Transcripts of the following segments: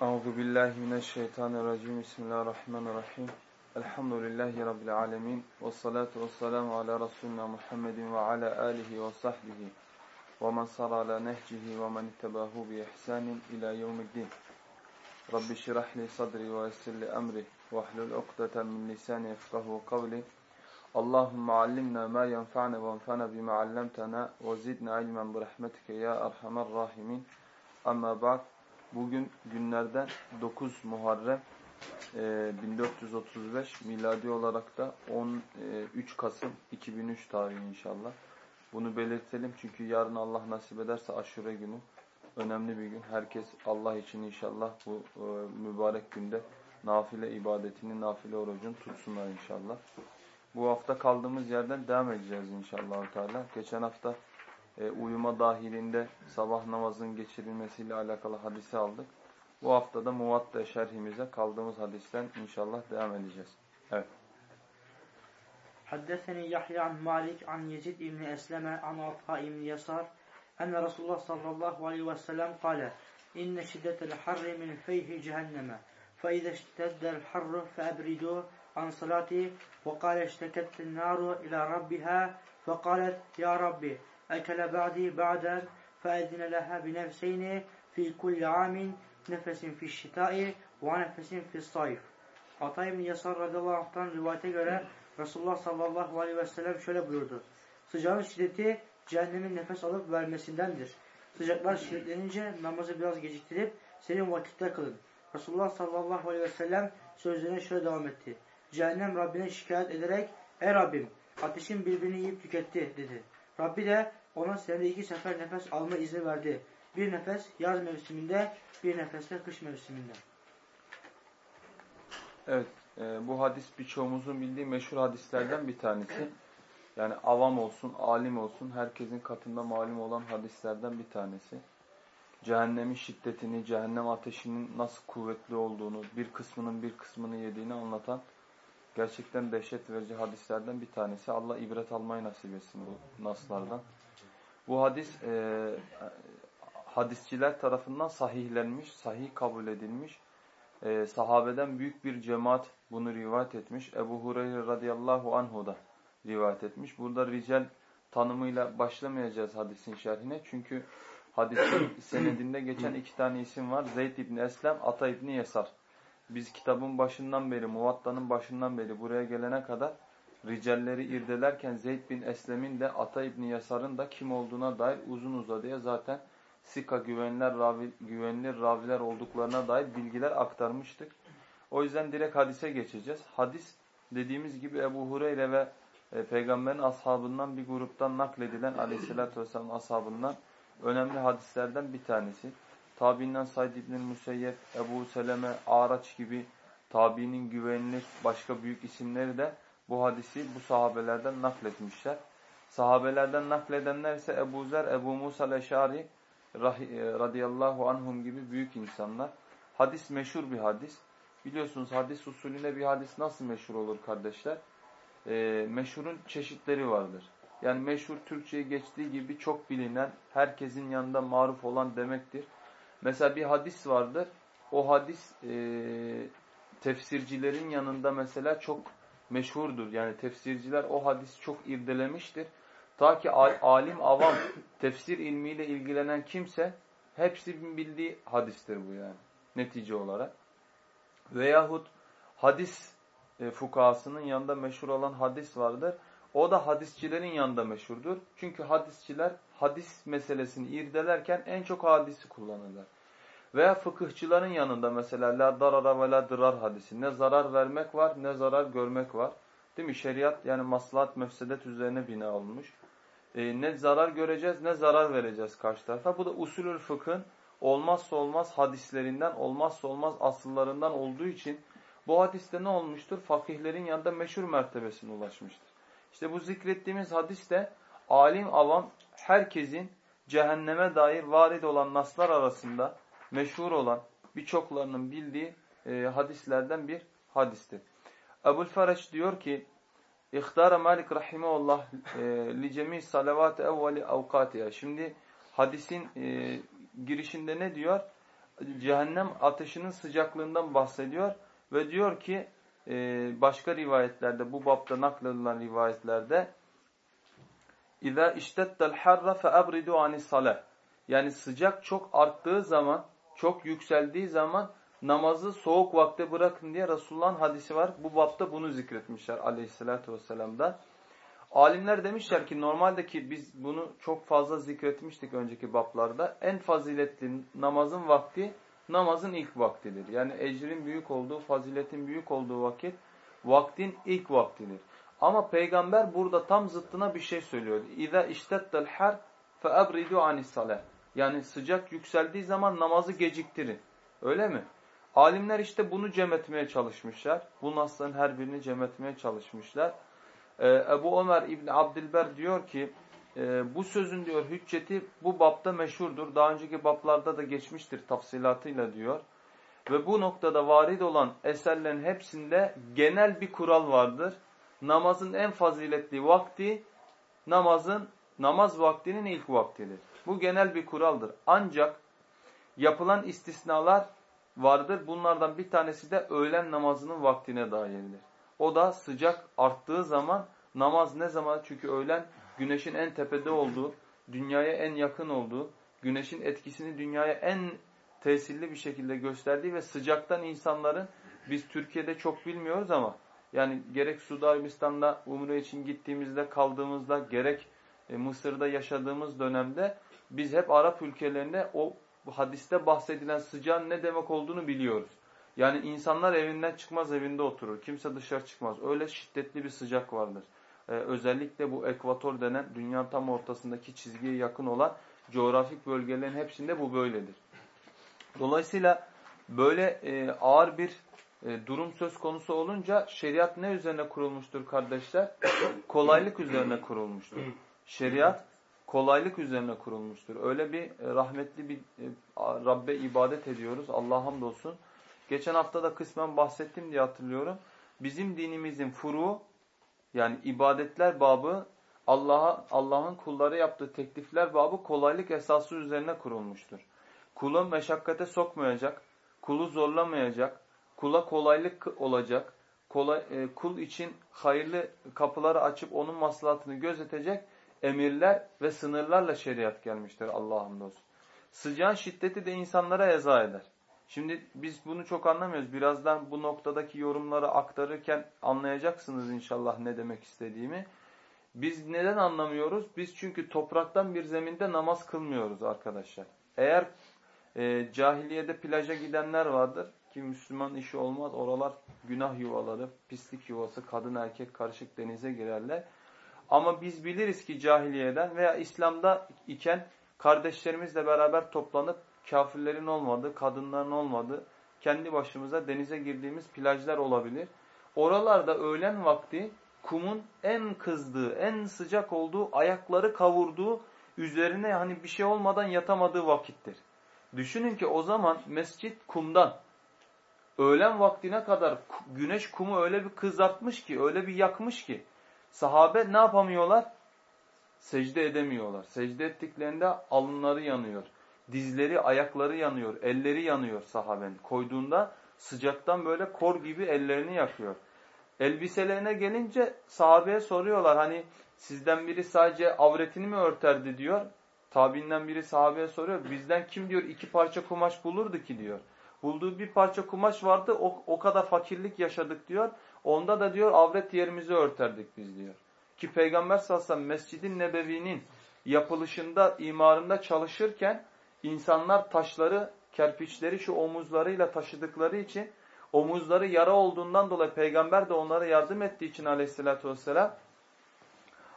Euzu billahi mineşşeytanirracim. Bismillahirrahmanirrahim. Elhamdülillahi rabbil alamin. Ves salatu vesselamu ala resulina Muhammedin ve ala alihi ve sahbihi ve men sara ala nehcihi ve men ittabahu bi ihsanin ila yevmiddin. Rabbi şrah li sadri ve yessir li emri ve hlul ukdeten min lisani yefkahu kavli. Allahümme allimna ma yenfa'na ve enfa'na bima allamtana ve zidna ilmen bi rahmetike ya erhamer rahimin. Amma ba'd. Bugün günlerden 9 Muharrem e, 1435 miladi olarak da 13 Kasım 2003 tarihi inşallah. Bunu belirtelim çünkü yarın Allah nasip ederse aşure günü önemli bir gün. Herkes Allah için inşallah bu e, mübarek günde nafile ibadetini, nafile orucunu tutsunlar inşallah. Bu hafta kaldığımız yerden devam edeceğiz inşallah. Teala. Geçen hafta e, uyuma dahilinde sabah namazın geçirilmesiyle alakalı hadisi aldık. Bu haftada Muvatta şerhimize kaldığımız hadisten inşallah devam edeceğiz. Evet. حدثني يحيى عن مالك عن يزيد بن أسلم عن عطاء بن يسار أن رسول الله صلى الله عليه وسلم قال إن شدة الحر من فيه جهنم فإذا اشتد الحر فأبردوا عن صلاتي وقال اشتكت النار إلى ربها فقالت يا ربي أكل بعدي بعدا فأذن لها بنفسين في كل عام nefesin fi şitai ve nefesin fi sayf. Atay bin Yasar radıyallahu anh'tan rivayete göre Resulullah sallallahu aleyhi ve sellem şöyle buyurdu. Sıcağın şiddeti cehennemin nefes alıp vermesindendir. Sıcaklar şiddetlenince namazı biraz geciktirip senin vakitte kılın. Resulullah sallallahu aleyhi ve sellem sözlerine şöyle devam etti. Cehennem Rabbine şikayet ederek Ey Rabbim ateşin birbirini yiyip tüketti dedi. Rabbi de ona senede iki sefer nefes alma izni verdi. Bir nefes yaz mevsiminde, bir nefes de kış mevsiminde. Evet, e, bu hadis birçoğumuzun bildiği meşhur hadislerden bir tanesi. Yani avam olsun, alim olsun, herkesin katında malum olan hadislerden bir tanesi. Cehennemin şiddetini, cehennem ateşinin nasıl kuvvetli olduğunu, bir kısmının bir kısmını yediğini anlatan gerçekten dehşet verici hadislerden bir tanesi. Allah ibret almayı nasip etsin bu naslardan. Bu hadis e, hadisçiler tarafından sahihlenmiş, sahih kabul edilmiş. E, sahabeden büyük bir cemaat bunu rivayet etmiş. Ebu Hureyre radıyallahu anhu da rivayet etmiş. Burada rical tanımıyla başlamayacağız hadisin şerhine. Çünkü hadisin senedinde geçen iki tane isim var. Zeyd İbni Eslem, Ata İbni Yesar. Biz kitabın başından beri, Muvatta'nın başından beri buraya gelene kadar ricalleri irdelerken Zeyd bin Eslem'in de Ata İbni Yasar'ın da kim olduğuna dair uzun uzadıya zaten Sika güvenilir, ravi, güvenilir raviler olduklarına dair bilgiler aktarmıştık. O yüzden direkt hadise geçeceğiz. Hadis dediğimiz gibi Ebu Hureyre ve e, peygamberin ashabından bir gruptan nakledilen aleyhissalatü vesselam ashabından önemli hadislerden bir tanesi. Tabiinden Said İbn Müseyyep, Ebu Seleme, Araç gibi tabiinin güvenilir başka büyük isimleri de bu hadisi bu sahabelerden nakletmişler. Sahabelerden nakledenler ise Ebu Zer, Ebu Musa Leşari e, radıyallahu anhum gibi büyük insanlar. Hadis meşhur bir hadis. Biliyorsunuz hadis usulüne bir hadis nasıl meşhur olur kardeşler? Ee, meşhurun çeşitleri vardır. Yani meşhur Türkçe'ye geçtiği gibi çok bilinen, herkesin yanında maruf olan demektir. Mesela bir hadis vardır. O hadis e, tefsircilerin yanında mesela çok meşhurdur. Yani tefsirciler o hadisi çok irdelemiştir. Ta ki alim, avam, tefsir ilmiyle ilgilenen kimse hepsi bildiği hadistir bu yani netice olarak. Veyahut hadis e, fukahasının yanında meşhur olan hadis vardır. O da hadisçilerin yanında meşhurdur. Çünkü hadisçiler hadis meselesini irdelerken en çok hadisi kullanırlar. Veya fıkıhçıların yanında mesela la darara ve la dırar hadisi. Ne zarar vermek var ne zarar görmek var. Değil mi? Şeriat yani maslahat mefsedet üzerine bina olmuş. Ee, ne zarar göreceğiz ne zarar vereceğiz karşı tarafa. Bu da usulül fıkhın olmazsa olmaz hadislerinden, olmazsa olmaz asıllarından olduğu için bu hadiste ne olmuştur? Fakihlerin yanında meşhur mertebesine ulaşmıştır. İşte bu zikrettiğimiz hadis de alim avam herkesin cehenneme dair varid olan naslar arasında meşhur olan birçoklarının bildiği e, hadislerden bir hadistir. Ebul Fereç diyor ki İhtara Malik rahimeullah e, li cemi salavat evveli avkatiha. Şimdi hadisin e, girişinde ne diyor? cehennem ateşinin sıcaklığından bahsediyor ve diyor ki e, başka rivayetlerde bu bapta nakledilen rivayetlerde İza iştettel harra fe abridu anis salah. Yani sıcak çok arttığı zaman, çok yükseldiği zaman namazı soğuk vakte bırakın diye Resulullah'ın hadisi var. Bu bapta bunu zikretmişler aleyhissalatü vesselam'da. Alimler demişler ki normaldeki biz bunu çok fazla zikretmiştik önceki baplarda. En faziletli namazın vakti namazın ilk vaktidir. Yani ecrin büyük olduğu, faziletin büyük olduğu vakit vaktin ilk vaktidir. Ama peygamber burada tam zıttına bir şey söylüyor. İza iştettel har fe abridu anis salah. Yani sıcak yükseldiği zaman namazı geciktirin. Öyle mi? Alimler işte bunu cem etmeye çalışmışlar. Bu nasların her birini cem etmeye çalışmışlar. Ee, Ebu Ömer İbni Abdilber diyor ki e, bu sözün diyor hücceti bu bapta meşhurdur. Daha önceki baplarda da geçmiştir tafsilatıyla diyor. Ve bu noktada varid olan eserlerin hepsinde genel bir kural vardır. Namazın en faziletli vakti namazın namaz vaktinin ilk vaktidir. Bu genel bir kuraldır. Ancak yapılan istisnalar vardır. Bunlardan bir tanesi de öğlen namazının vaktine dairdir. O da sıcak arttığı zaman namaz ne zaman? Çünkü öğlen güneşin en tepede olduğu, dünyaya en yakın olduğu, güneşin etkisini dünyaya en tesirli bir şekilde gösterdiği ve sıcaktan insanların biz Türkiye'de çok bilmiyoruz ama yani gerek Suudi Arabistan'da Umre için gittiğimizde kaldığımızda gerek e, Mısır'da yaşadığımız dönemde biz hep Arap ülkelerinde o hadiste bahsedilen sıcağın ne demek olduğunu biliyoruz. Yani insanlar evinden çıkmaz evinde oturur. Kimse dışarı çıkmaz. Öyle şiddetli bir sıcak vardır. Ee, özellikle bu ekvator denen dünyanın tam ortasındaki çizgiye yakın olan coğrafik bölgelerin hepsinde bu böyledir. Dolayısıyla böyle e, ağır bir e, durum söz konusu olunca şeriat ne üzerine kurulmuştur kardeşler? Kolaylık üzerine kurulmuştur. Şeriat kolaylık üzerine kurulmuştur. Öyle bir e, rahmetli bir e, Rabbe ibadet ediyoruz. Allah'a hamdolsun. Geçen hafta da kısmen bahsettim diye hatırlıyorum. Bizim dinimizin furu yani ibadetler babı Allah'a Allah'ın kulları yaptığı teklifler babı kolaylık esası üzerine kurulmuştur. Kulu meşakkate sokmayacak, kulu zorlamayacak, kula kolaylık olacak, kolay, e, kul için hayırlı kapıları açıp onun maslahatını gözetecek emirler ve sınırlarla şeriat gelmiştir Allah'ın dostu. Sıcağın şiddeti de insanlara eza eder. Şimdi biz bunu çok anlamıyoruz. Birazdan bu noktadaki yorumları aktarırken anlayacaksınız inşallah ne demek istediğimi. Biz neden anlamıyoruz? Biz çünkü topraktan bir zeminde namaz kılmıyoruz arkadaşlar. Eğer e, cahiliyede plaja gidenler vardır ki Müslüman işi olmaz. Oralar günah yuvaları, pislik yuvası, kadın erkek karışık denize girerler. Ama biz biliriz ki cahiliyeden veya İslam'da iken kardeşlerimizle beraber toplanıp kafirlerin olmadığı, kadınların olmadığı, kendi başımıza denize girdiğimiz plajlar olabilir. Oralarda öğlen vakti kumun en kızdığı, en sıcak olduğu, ayakları kavurduğu, üzerine hani bir şey olmadan yatamadığı vakittir. Düşünün ki o zaman mescit kumdan. Öğlen vaktine kadar güneş kumu öyle bir kızartmış ki, öyle bir yakmış ki sahabe ne yapamıyorlar? Secde edemiyorlar. Secde ettiklerinde alınları yanıyor. Dizleri, ayakları yanıyor, elleri yanıyor sahabenin. Koyduğunda sıcaktan böyle kor gibi ellerini yakıyor. Elbiselerine gelince sahabeye soruyorlar hani sizden biri sadece avretini mi örterdi diyor. Tabinden biri sahabeye soruyor. Bizden kim diyor iki parça kumaş bulurdu ki diyor. Bulduğu bir parça kumaş vardı o, o kadar fakirlik yaşadık diyor. Onda da diyor avret yerimizi örterdik biz diyor. Ki Peygamber sallallahu aleyhi ve sellem Mescid-i Nebevi'nin yapılışında, imarında çalışırken insanlar taşları, kerpiçleri şu omuzlarıyla taşıdıkları için omuzları yara olduğundan dolayı peygamber de onlara yardım ettiği için aleyhissalatü vesselam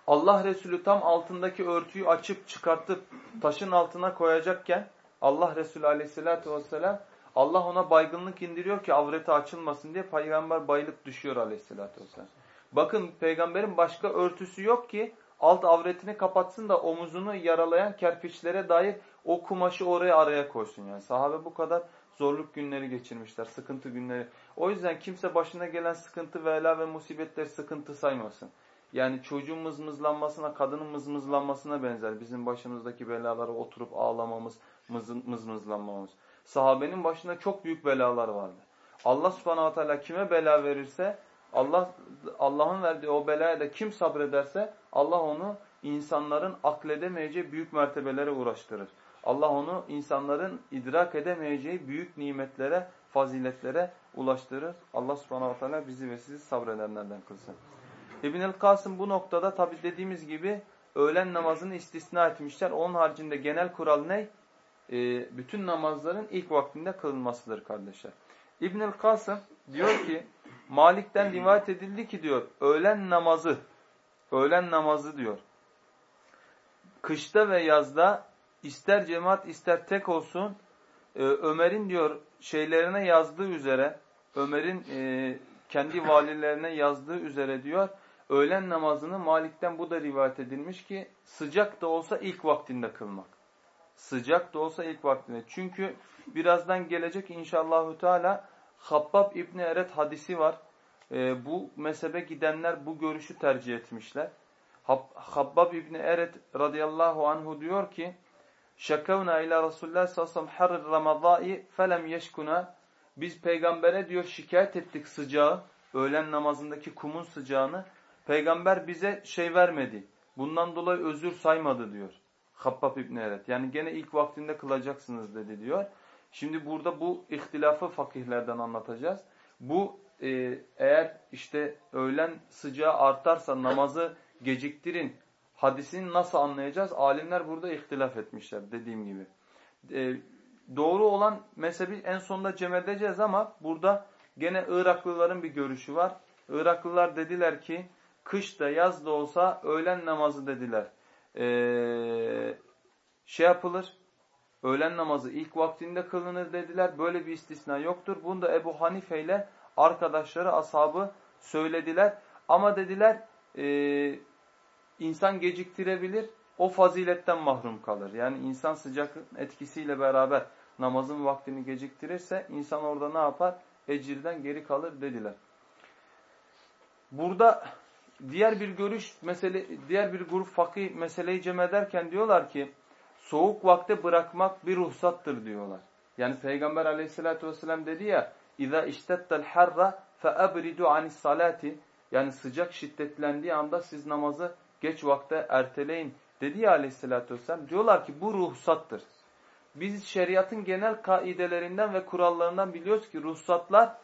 Allah Resulü tam altındaki örtüyü açıp çıkartıp taşın altına koyacakken Allah Resulü aleyhissalatü vesselam Allah ona baygınlık indiriyor ki avreti açılmasın diye peygamber bayılıp düşüyor aleyhissalatü vesselam. Bakın peygamberin başka örtüsü yok ki alt avretini kapatsın da omuzunu yaralayan kerpiçlere dair o kumaşı oraya araya koysun yani. Sahabe bu kadar zorluk günleri geçirmişler, sıkıntı günleri. O yüzden kimse başına gelen sıkıntı, vela ve musibetleri sıkıntı saymasın. Yani çocuğun mızmızlanmasına, kadının mızmızlanmasına benzer bizim başımızdaki belalara oturup ağlamamız, mız, mızmızlanmamız. Sahabenin başında çok büyük belalar vardı. Allah subhanahu teala kime bela verirse Allah Allah'ın verdiği o belaya da kim sabrederse Allah onu insanların akledemeyeceği büyük mertebelere uğraştırır. Allah onu insanların idrak edemeyeceği büyük nimetlere, faziletlere ulaştırır. Allah subhanahu teala bizi ve sizi sabredenlerden kılsın. İbnül Kasım bu noktada tabi dediğimiz gibi öğlen namazını istisna etmişler. Onun haricinde genel kural ne? Ee, bütün namazların ilk vaktinde kılınmasıdır kardeşler. İbnül Kasım diyor ki Malik'ten rivayet edildi ki diyor öğlen namazı öğlen namazı diyor. Kışta ve yazda ister cemaat ister tek olsun e, Ömer'in diyor şeylerine yazdığı üzere Ömer'in e, kendi valilerine yazdığı üzere diyor öğlen namazını Malik'ten bu da rivayet edilmiş ki sıcak da olsa ilk vaktinde kılmak. Sıcak da olsa ilk vaktinde. Çünkü birazdan gelecek inşallahü teala Habbab İbni Eret hadisi var. E, bu mezhebe gidenler bu görüşü tercih etmişler. Habbab İbni Eret radıyallahu anhu diyor ki Şakavna ila Resulullah sallallahu aleyhi ve sellem harr felem yeşkuna biz peygambere diyor şikayet ettik sıcağı, öğlen namazındaki kumun sıcağını. Peygamber bize şey vermedi. Bundan dolayı özür saymadı diyor. Habbab İbni Eret. Yani gene ilk vaktinde kılacaksınız dedi diyor. Şimdi burada bu ihtilafı fakihlerden anlatacağız. Bu e, eğer işte öğlen sıcağı artarsa namazı geciktirin hadisini nasıl anlayacağız? Alimler burada ihtilaf etmişler dediğim gibi. E, doğru olan mezhebi en sonunda cem edeceğiz ama burada gene Iraklıların bir görüşü var. Iraklılar dediler ki kışta yaz da olsa öğlen namazı dediler. Ee, şey yapılır öğlen namazı ilk vaktinde kılınır dediler. Böyle bir istisna yoktur. Bunu da Ebu Hanife ile arkadaşları, ashabı söylediler. Ama dediler e, insan geciktirebilir, o faziletten mahrum kalır. Yani insan sıcak etkisiyle beraber namazın vaktini geciktirirse insan orada ne yapar? Ecirden geri kalır dediler. Burada diğer bir görüş mesele diğer bir grup fakih meseleyi cem ederken diyorlar ki soğuk vakte bırakmak bir ruhsattır diyorlar. Yani Peygamber aleyhissalatü vesselam dedi ya اِذَا اِشْتَتَّ الْحَرَّ فَأَبْرِدُ عَنِ الصَّلَاتِ Yani sıcak şiddetlendiği anda siz namazı geç vakte erteleyin dedi ya aleyhissalatü vesselam. Diyorlar ki bu ruhsattır. Biz şeriatın genel kaidelerinden ve kurallarından biliyoruz ki ruhsatlar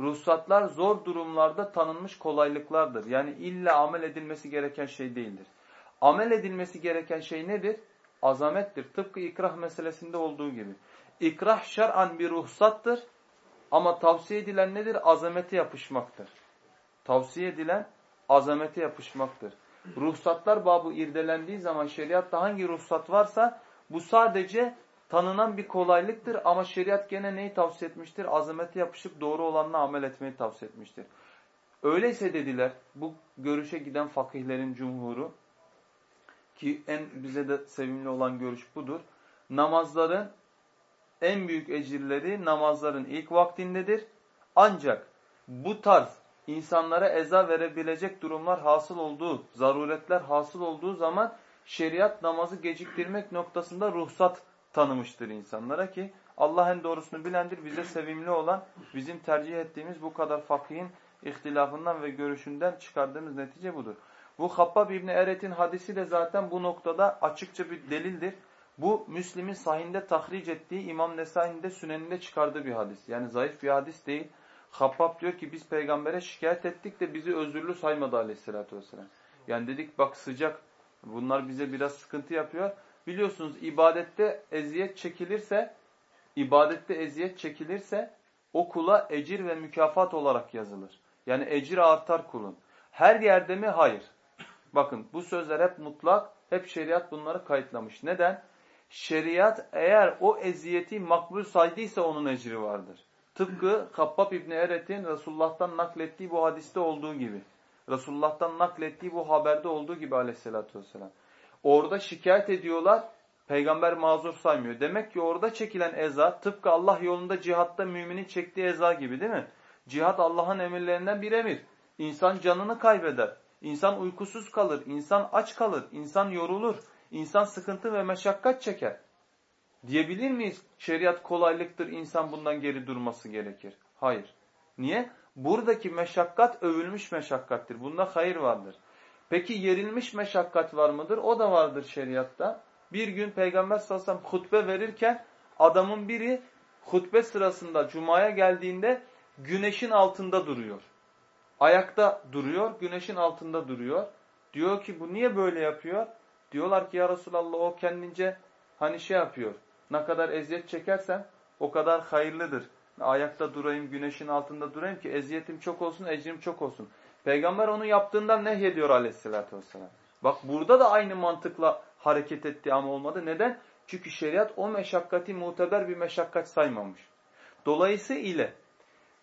ruhsatlar zor durumlarda tanınmış kolaylıklardır. Yani illa amel edilmesi gereken şey değildir. Amel edilmesi gereken şey nedir? azamettir. Tıpkı ikrah meselesinde olduğu gibi. İkrah şer'an bir ruhsattır ama tavsiye edilen nedir? Azamete yapışmaktır. Tavsiye edilen azamete yapışmaktır. Ruhsatlar babı irdelendiği zaman şeriatta hangi ruhsat varsa bu sadece tanınan bir kolaylıktır ama şeriat gene neyi tavsiye etmiştir? Azamete yapışıp doğru olanla amel etmeyi tavsiye etmiştir. Öyleyse dediler bu görüşe giden fakihlerin cumhuru ki en bize de sevimli olan görüş budur. Namazların en büyük ecirleri namazların ilk vaktindedir. Ancak bu tarz insanlara eza verebilecek durumlar hasıl olduğu, zaruretler hasıl olduğu zaman şeriat namazı geciktirmek noktasında ruhsat tanımıştır insanlara ki Allah en doğrusunu bilendir. Bize sevimli olan, bizim tercih ettiğimiz bu kadar fakihin ihtilafından ve görüşünden çıkardığımız netice budur. Bu Habbab İbni Eret'in hadisi de zaten bu noktada açıkça bir delildir. Bu Müslim'in sahinde tahric ettiği İmam Nesai'nin de süneninde çıkardığı bir hadis. Yani zayıf bir hadis değil. Habbab diyor ki biz peygambere şikayet ettik de bizi özürlü saymadı aleyhissalatü vesselam. Yani dedik bak sıcak bunlar bize biraz sıkıntı yapıyor. Biliyorsunuz ibadette eziyet çekilirse ibadette eziyet çekilirse o kula ecir ve mükafat olarak yazılır. Yani ecir artar kulun. Her yerde mi? Hayır. Bakın bu sözler hep mutlak, hep şeriat bunları kayıtlamış. Neden? Şeriat eğer o eziyeti makbul saydıysa onun ecri vardır. Tıpkı Kabbab İbni Eret'in Resulullah'tan naklettiği bu hadiste olduğu gibi. Resulullah'tan naklettiği bu haberde olduğu gibi aleyhissalatü vesselam. Orada şikayet ediyorlar, peygamber mazur saymıyor. Demek ki orada çekilen eza tıpkı Allah yolunda cihatta müminin çektiği eza gibi değil mi? Cihat Allah'ın emirlerinden bir emir. İnsan canını kaybeder. İnsan uykusuz kalır, insan aç kalır, insan yorulur, insan sıkıntı ve meşakkat çeker. Diyebilir miyiz? Şeriat kolaylıktır, insan bundan geri durması gerekir. Hayır. Niye? Buradaki meşakkat övülmüş meşakkattir. Bunda hayır vardır. Peki yerilmiş meşakkat var mıdır? O da vardır şeriatta. Bir gün Peygamber sallallahu aleyhi ve sellem hutbe verirken adamın biri hutbe sırasında Cuma'ya geldiğinde güneşin altında duruyor. Ayakta duruyor, güneşin altında duruyor. Diyor ki bu niye böyle yapıyor? Diyorlar ki ya Resulallah o kendince hani şey yapıyor. Ne kadar eziyet çekersem o kadar hayırlıdır. Ayakta durayım, güneşin altında durayım ki eziyetim çok olsun, ecrim çok olsun. Peygamber onu yaptığından nehyediyor aleyhissalatü vesselam. Bak burada da aynı mantıkla hareket etti ama olmadı. Neden? Çünkü şeriat o meşakkati muteber bir meşakkat saymamış. Dolayısıyla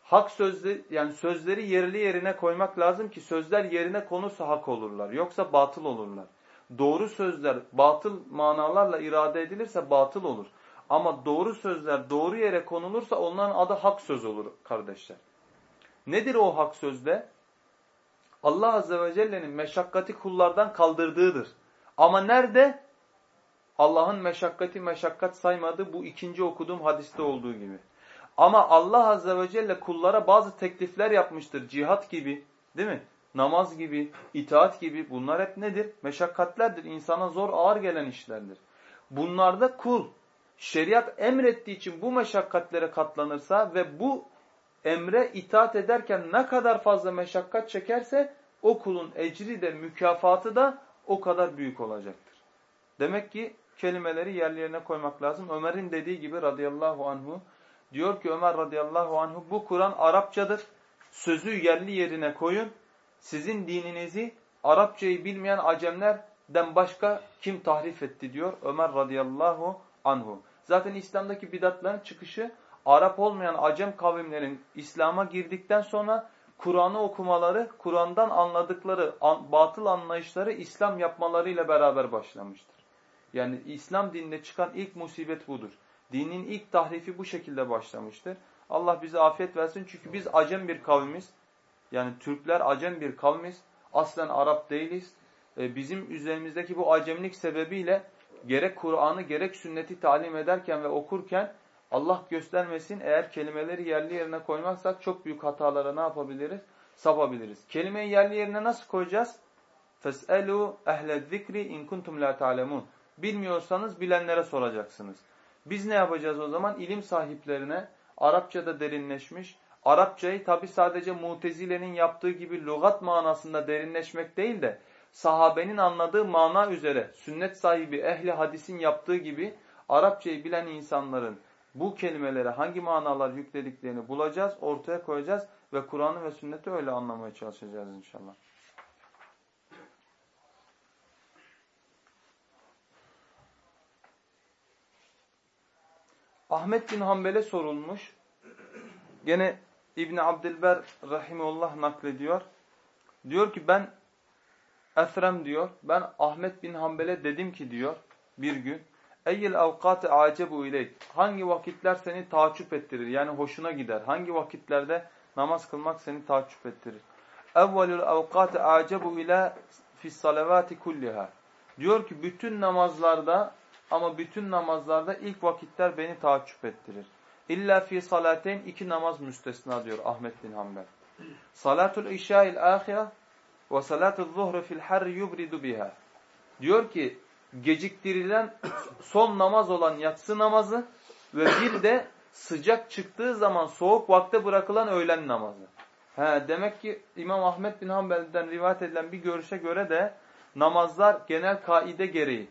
hak sözleri yani sözleri yerli yerine koymak lazım ki sözler yerine konursa hak olurlar. Yoksa batıl olurlar. Doğru sözler batıl manalarla irade edilirse batıl olur. Ama doğru sözler doğru yere konulursa onların adı hak söz olur kardeşler. Nedir o hak sözde? Allah Azze ve Celle'nin meşakkati kullardan kaldırdığıdır. Ama nerede? Allah'ın meşakkati meşakkat saymadığı bu ikinci okuduğum hadiste olduğu gibi. Ama Allah Azze ve Celle kullara bazı teklifler yapmıştır. Cihat gibi değil mi? Namaz gibi, itaat gibi bunlar hep nedir? Meşakkatlerdir. İnsana zor ağır gelen işlerdir. Bunlarda kul şeriat emrettiği için bu meşakkatlere katlanırsa ve bu emre itaat ederken ne kadar fazla meşakkat çekerse o kulun ecri de mükafatı da o kadar büyük olacaktır. Demek ki kelimeleri yerli yerine koymak lazım. Ömer'in dediği gibi radıyallahu anhu diyor ki Ömer radıyallahu anhu bu Kur'an Arapçadır. Sözü yerli yerine koyun. Sizin dininizi Arapçayı bilmeyen acemlerden başka kim tahrif etti diyor Ömer radıyallahu anhu. Zaten İslam'daki bidatların çıkışı Arap olmayan Acem kavimlerin İslam'a girdikten sonra Kur'an'ı okumaları, Kur'an'dan anladıkları an, batıl anlayışları İslam yapmalarıyla beraber başlamıştır. Yani İslam dinine çıkan ilk musibet budur. Dinin ilk tahrifi bu şekilde başlamıştır. Allah bize afiyet versin çünkü biz Acem bir kavmiz. Yani Türkler Acem bir kavmiz. Aslen Arap değiliz. Ee, bizim üzerimizdeki bu acemlik sebebiyle gerek Kur'an'ı gerek sünneti talim ederken ve okurken Allah göstermesin eğer kelimeleri yerli yerine koymazsak çok büyük hatalara ne yapabiliriz? Sapabiliriz. Kelimeyi yerli yerine nasıl koyacağız? فَاسْأَلُوا اَهْلَ الذِّكْرِ اِنْ كُنْتُمْ لَا تَعْلَمُونَ Bilmiyorsanız bilenlere soracaksınız. Biz ne yapacağız o zaman? İlim sahiplerine Arapçada derinleşmiş, Arapçayı tabi sadece Mutezile'nin yaptığı gibi lügat manasında derinleşmek değil de sahabenin anladığı mana üzere sünnet sahibi ehli hadisin yaptığı gibi Arapçayı bilen insanların bu kelimelere hangi manalar yüklediklerini bulacağız, ortaya koyacağız ve Kur'an'ı ve sünneti öyle anlamaya çalışacağız inşallah. Ahmet bin Hanbel'e sorulmuş. Gene İbn Abdülber rahimullah naklediyor. Diyor ki ben Esrem diyor. Ben Ahmet bin Hanbel'e dedim ki diyor bir gün. Eyyil avkate acebu ileyk. Hangi vakitler seni taaccüp ettirir? Yani hoşuna gider. Hangi vakitlerde namaz kılmak seni taaccüp ettirir? Evvelül avkate acebu ile fis salavati kulliha. Diyor ki bütün namazlarda ama bütün namazlarda ilk vakitler beni taaccüp ettirir. İlla fi salateyn iki namaz müstesna diyor Ahmet bin Hanbel. Salatul işâil âhira ve salatul zuhru fil harri yubridu biha. Diyor ki geciktirilen son namaz olan yatsı namazı ve bir de sıcak çıktığı zaman soğuk vakte bırakılan öğlen namazı. He, demek ki İmam Ahmet bin Hanbel'den rivayet edilen bir görüşe göre de namazlar genel kaide gereği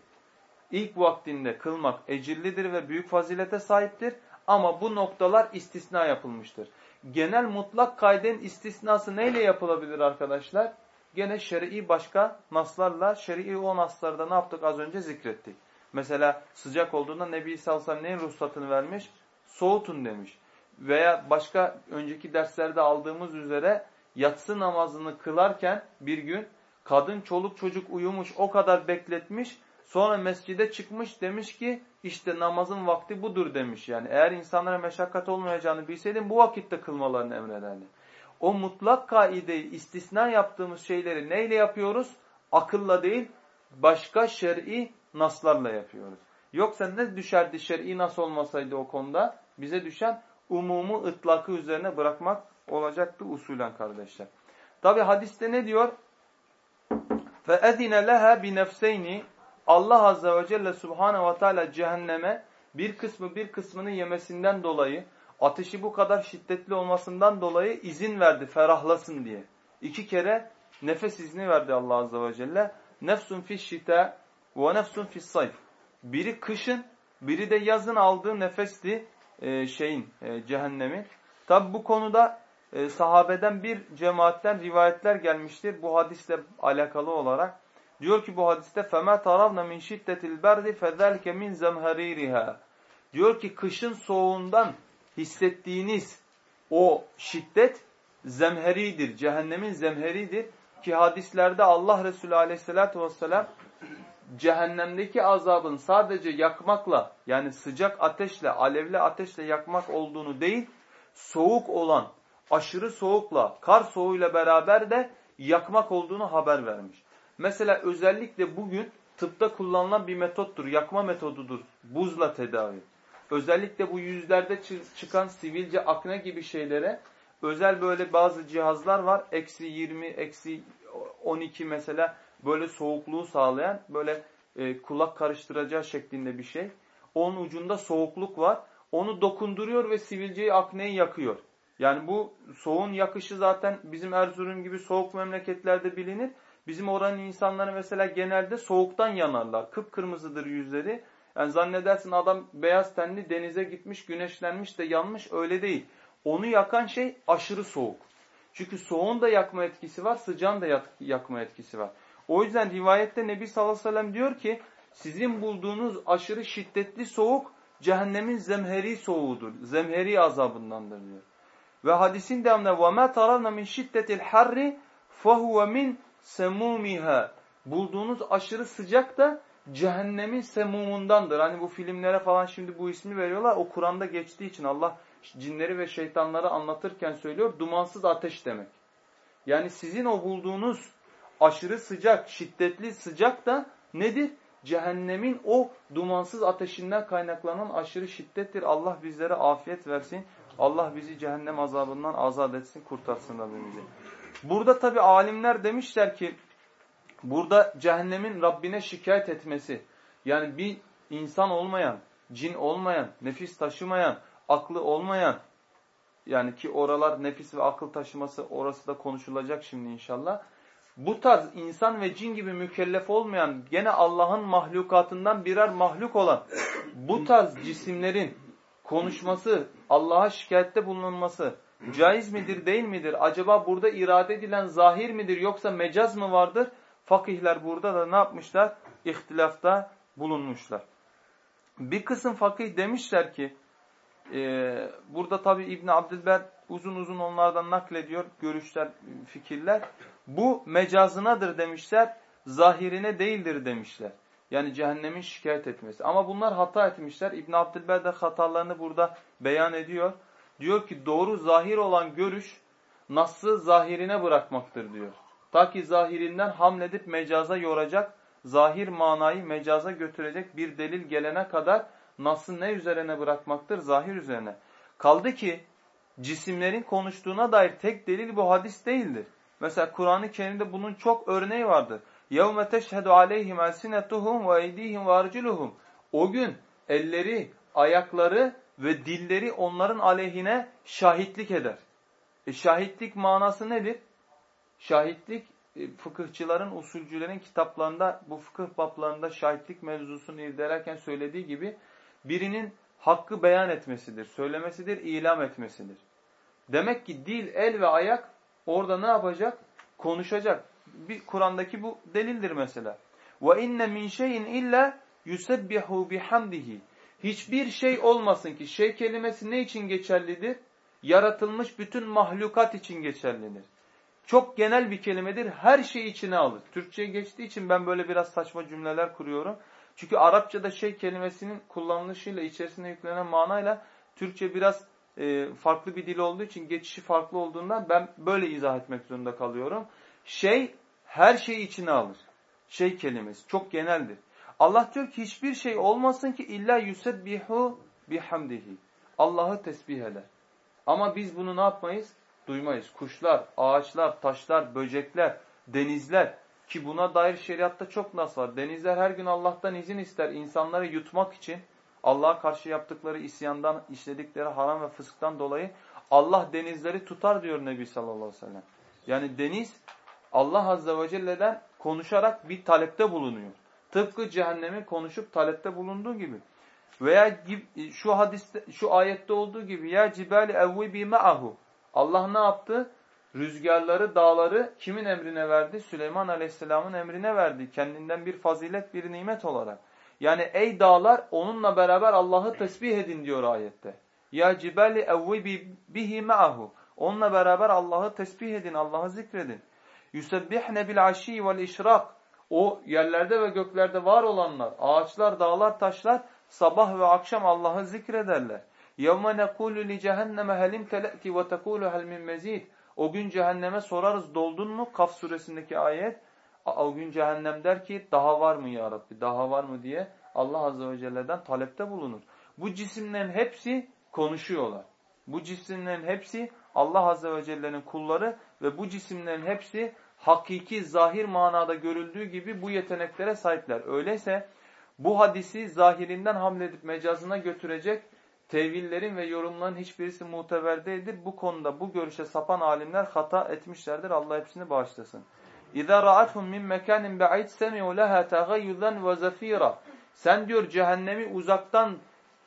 ilk vaktinde kılmak ecirlidir ve büyük fazilete sahiptir. Ama bu noktalar istisna yapılmıştır. Genel mutlak kaidenin istisnası neyle yapılabilir arkadaşlar? Gene şer'i başka naslarla, şer'i o naslarda ne yaptık az önce zikrettik. Mesela sıcak olduğunda Nebi Sallallahu neyin ruhsatını vermiş? Soğutun demiş. Veya başka önceki derslerde aldığımız üzere yatsı namazını kılarken bir gün kadın çoluk çocuk uyumuş o kadar bekletmiş Sonra mescide çıkmış demiş ki işte namazın vakti budur demiş. Yani eğer insanlara meşakkat olmayacağını bilseydim bu vakitte kılmalarını emrederdi O mutlak kaideyi istisna yaptığımız şeyleri neyle yapıyoruz? Akılla değil başka şer'i naslarla yapıyoruz. Yoksa ne düşerdi şer'i nas olmasaydı o konuda? Bize düşen umumu ıtlakı üzerine bırakmak olacaktı usulen kardeşler. Tabi hadiste ne diyor? فَاَذِنَ لَهَا بِنَفْسَيْنِ Allah Azze ve Celle Subhanahu ve Teala cehenneme bir kısmı bir kısmını yemesinden dolayı ateşi bu kadar şiddetli olmasından dolayı izin verdi ferahlasın diye. İki kere nefes izni verdi Allah Azze ve Celle. Nefsun fi şita ve nefsun fi sayf. Biri kışın, biri de yazın aldığı nefesti e, şeyin, e, cehennemin. Tabi bu konuda e, sahabeden bir cemaatten rivayetler gelmiştir bu hadisle alakalı olarak. Diyor ki bu hadiste فَمَا تَرَوْنَ مِنْ شِدَّةِ الْبَرْدِ فَذَلْكَ مِنْ زَمْهَرِيرِهَا Diyor ki kışın soğuğundan hissettiğiniz o şiddet zemheridir, cehennemin zemheridir. Ki hadislerde Allah Resulü aleyhissalatü vesselam cehennemdeki azabın sadece yakmakla yani sıcak ateşle, alevli ateşle yakmak olduğunu değil, soğuk olan, aşırı soğukla, kar soğuğuyla beraber de yakmak olduğunu haber vermiş. Mesela özellikle bugün tıpta kullanılan bir metottur, yakma metodudur, buzla tedavi. Özellikle bu yüzlerde çıkan sivilce, akne gibi şeylere özel böyle bazı cihazlar var. Eksi 20, eksi 12 mesela böyle soğukluğu sağlayan böyle e, kulak karıştıracağı şeklinde bir şey. Onun ucunda soğukluk var. Onu dokunduruyor ve sivilceyi, akneyi yakıyor. Yani bu soğun yakışı zaten bizim Erzurum gibi soğuk memleketlerde bilinir. Bizim oranın insanları mesela genelde soğuktan yanarlar. Kıpkırmızıdır yüzleri. Yani zannedersin adam beyaz tenli denize gitmiş, güneşlenmiş de yanmış. Öyle değil. Onu yakan şey aşırı soğuk. Çünkü soğuğun da yakma etkisi var, sıcağın da yakma etkisi var. O yüzden rivayette Nebi sallallahu aleyhi ve sellem diyor ki sizin bulduğunuz aşırı şiddetli soğuk cehennemin zemheri soğuğudur. Zemheri azabındandır diyor. Ve hadisin devamında وَمَا تَرَوْنَ مِنْ شِدَّةِ الْحَرِّ فَهُوَ مِنْ سَمُومِهَا Bulduğunuz aşırı sıcak da cehennemin semumundandır. Hani bu filmlere falan şimdi bu ismi veriyorlar. O Kur'an'da geçtiği için Allah cinleri ve şeytanları anlatırken söylüyor. Dumansız ateş demek. Yani sizin o bulduğunuz aşırı sıcak, şiddetli sıcak da nedir? Cehennemin o dumansız ateşinden kaynaklanan aşırı şiddettir. Allah bizlere afiyet versin. Allah bizi cehennem azabından azat etsin, kurtarsın Rabbimizi. Burada tabi alimler demişler ki burada cehennemin Rabbine şikayet etmesi yani bir insan olmayan, cin olmayan, nefis taşımayan, aklı olmayan yani ki oralar nefis ve akıl taşıması orası da konuşulacak şimdi inşallah. Bu tarz insan ve cin gibi mükellef olmayan gene Allah'ın mahlukatından birer mahluk olan bu tarz cisimlerin konuşması, Allah'a şikayette bulunması caiz midir değil midir? Acaba burada irade edilen zahir midir yoksa mecaz mı vardır? Fakihler burada da ne yapmışlar? İhtilafta bulunmuşlar. Bir kısım fakih demişler ki e, burada tabi İbn Abdülber uzun uzun onlardan naklediyor görüşler, fikirler. Bu mecazınadır demişler, zahirine değildir demişler. Yani cehennemin şikayet etmesi. Ama bunlar hata etmişler. İbn Abdülber de hatalarını burada beyan ediyor. Diyor ki doğru zahir olan görüş nasıl zahirine bırakmaktır diyor. Ta ki zahirinden hamledip mecaza yoracak, zahir manayı mecaza götürecek bir delil gelene kadar nasıl ne üzerine bırakmaktır? Zahir üzerine. Kaldı ki cisimlerin konuştuğuna dair tek delil bu hadis değildir. Mesela Kur'an-ı Kerim'de bunun çok örneği vardır. يَوْمَ تَشْهَدُ عَلَيْهِمْ أَلْسِنَتُهُمْ وَاَيْدِيهِمْ وَاَرْجُلُهُمْ O gün elleri, ayakları ve dilleri onların aleyhine şahitlik eder. E şahitlik manası nedir? Şahitlik e, fıkıhçıların, usulcülerin kitaplarında bu fıkıh bablarında şahitlik mevzusunu irdelerken söylediği gibi birinin hakkı beyan etmesidir, söylemesidir, ilam etmesidir. Demek ki dil, el ve ayak orada ne yapacak? Konuşacak. Bir Kur'an'daki bu delildir mesela. Ve inne min şeyin illa yusebbihu bihamdihi. Hiçbir şey olmasın ki şey kelimesi ne için geçerlidir? Yaratılmış bütün mahlukat için geçerlidir. Çok genel bir kelimedir. Her şeyi içine alır. Türkçe'ye geçtiği için ben böyle biraz saçma cümleler kuruyorum. Çünkü Arapçada şey kelimesinin kullanılışıyla, içerisine yüklenen manayla Türkçe biraz e, farklı bir dil olduğu için geçişi farklı olduğundan ben böyle izah etmek zorunda kalıyorum. Şey her şeyi içine alır. Şey kelimesi çok geneldir. Allah diyor ki hiçbir şey olmasın ki illa yusebbihu bihamdihi. Allah'ı tesbih eder. Ama biz bunu ne yapmayız? Duymayız. Kuşlar, ağaçlar, taşlar, böcekler, denizler ki buna dair şeriatta çok nas var. Denizler her gün Allah'tan izin ister insanları yutmak için. Allah'a karşı yaptıkları isyandan, işledikleri haram ve fısktan dolayı Allah denizleri tutar diyor Nebi sallallahu aleyhi ve sellem. Yani deniz Allah azze ve celle'den konuşarak bir talepte bulunuyor. Tıpkı cehennemi konuşup talepte bulunduğu gibi. Veya şu hadiste şu ayette olduğu gibi ya cibali evvibi ma'ahu. Allah ne yaptı? Rüzgarları, dağları kimin emrine verdi? Süleyman Aleyhisselam'ın emrine verdi. Kendinden bir fazilet, bir nimet olarak. Yani ey dağlar onunla beraber Allah'ı tesbih edin diyor ayette. Ya cibali evvibi bihi ma'ahu. Onunla beraber Allah'ı tesbih edin, Allah'ı zikredin. Yusebbihne bil aşi vel işrak. O yerlerde ve göklerde var olanlar, ağaçlar, dağlar, taşlar sabah ve akşam Allah'ı zikrederler. يَوْمَ نَقُولُ لِجَهَنَّمَ هَلِمْ تَلَأْتِ وَتَقُولُ هَلْ مِنْ مَزِيدٍ O gün cehenneme sorarız doldun mu? Kaf suresindeki ayet. O gün cehennem der ki daha var mı ya Rabbi daha var mı diye Allah Azze ve Celle'den talepte bulunur. Bu cisimlerin hepsi konuşuyorlar. Bu cisimlerin hepsi Allah Azze ve Celle'nin kulları ve bu cisimlerin hepsi hakiki, zahir manada görüldüğü gibi bu yeteneklere sahipler. Öyleyse bu hadisi zahirinden hamledip mecazına götürecek tevillerin ve yorumların hiçbirisi muteber değildir. Bu konuda bu görüşe sapan alimler hata etmişlerdir. Allah hepsini bağışlasın. اِذَا رَأَتْهُمْ مِنْ مَكَانٍ بَعِدْ سَمِعُوا لَهَا تَغَيُّذًا وَزَف۪يرًا Sen diyor cehennemi uzaktan